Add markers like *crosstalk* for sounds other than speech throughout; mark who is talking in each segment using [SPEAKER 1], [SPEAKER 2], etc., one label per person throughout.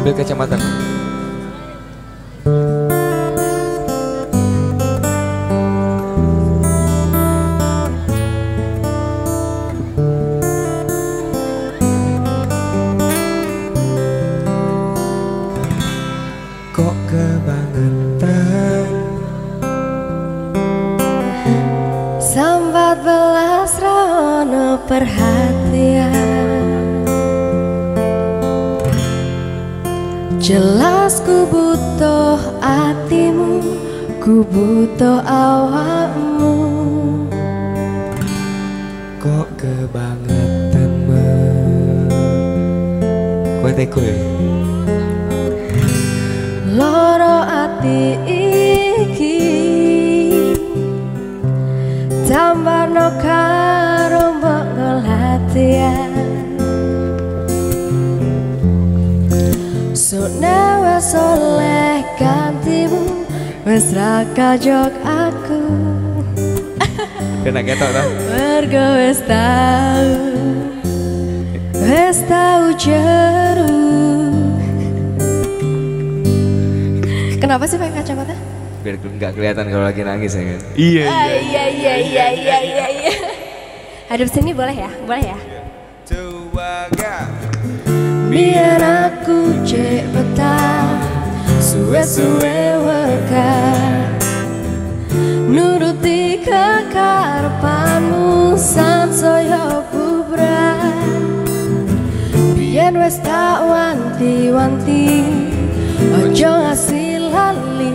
[SPEAKER 1] kacamata. Kok kebangetan
[SPEAKER 2] Sambat belas rono perhatian Jelas ku butuh hatimu Ku butuh awakmu
[SPEAKER 1] Kok kebangetan Kowe teko ya?
[SPEAKER 2] Loro ati Sune wes oleh gantimu Wes ra kajok aku
[SPEAKER 1] Kena ketok tau
[SPEAKER 2] Mergo wes tau Wes tau jeru Kenapa sih pakai kacamata?
[SPEAKER 1] Biar nggak kelihatan kalau lagi nangis ya kan
[SPEAKER 2] Iya iya iya iya iya iya iya. Hadap sini boleh ya? Boleh ya? Biar aku cek betah Suwe-suwe weka Nuruti kekarepanmu Sansaya bubrah Biar wes tak wanti-wanti Ojo lali.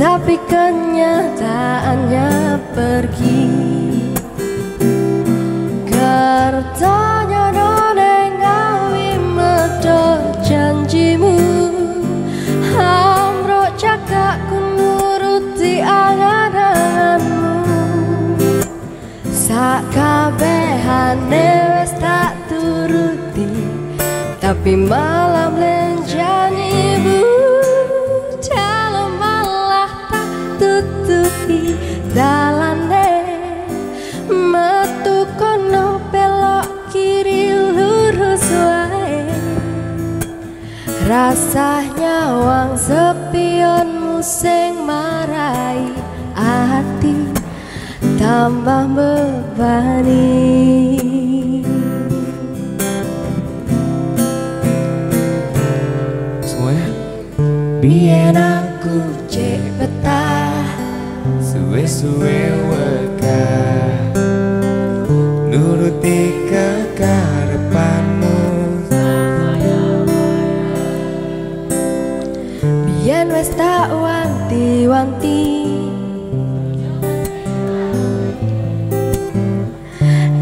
[SPEAKER 2] Tapi kenyataannya pergi. Kertanya Tapi malam lenjani bu malah tak tutupi dalane. Metu kono belok kiri lurus wae. Rasanya wang sepionmu sing marai hati tambah bebani Biar aku cek betah.
[SPEAKER 1] Suwe-suwe weka Nuruti kekarepanmu
[SPEAKER 2] Biar wes tak wanti-wanti.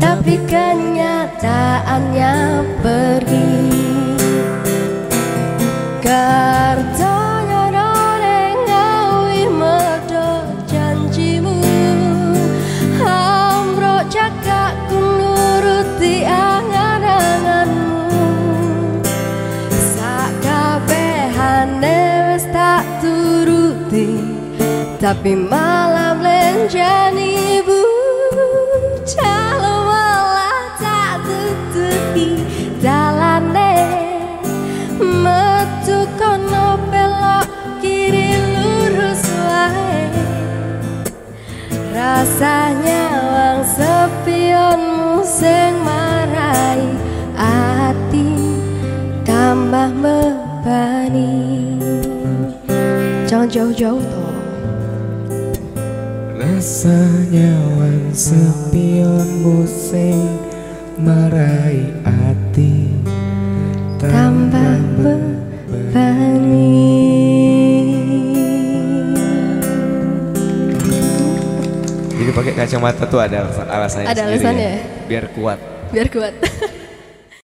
[SPEAKER 2] Tapi kenyataannya pergi. Kartanya Tapi malam lenjani bu Metu kono kiri lurus Rasanya wang sepionmu sing marai ati tambah bebani Jangan jauh-jauh toh
[SPEAKER 1] Rasanya wan sepionmu sing marai ati
[SPEAKER 2] tambah bebani
[SPEAKER 1] Jadi pakai kacamata tuh ada alasannya
[SPEAKER 2] Ada
[SPEAKER 1] sendiri
[SPEAKER 2] alasannya
[SPEAKER 1] ya.
[SPEAKER 2] ya?
[SPEAKER 1] Biar kuat
[SPEAKER 2] Biar kuat *laughs*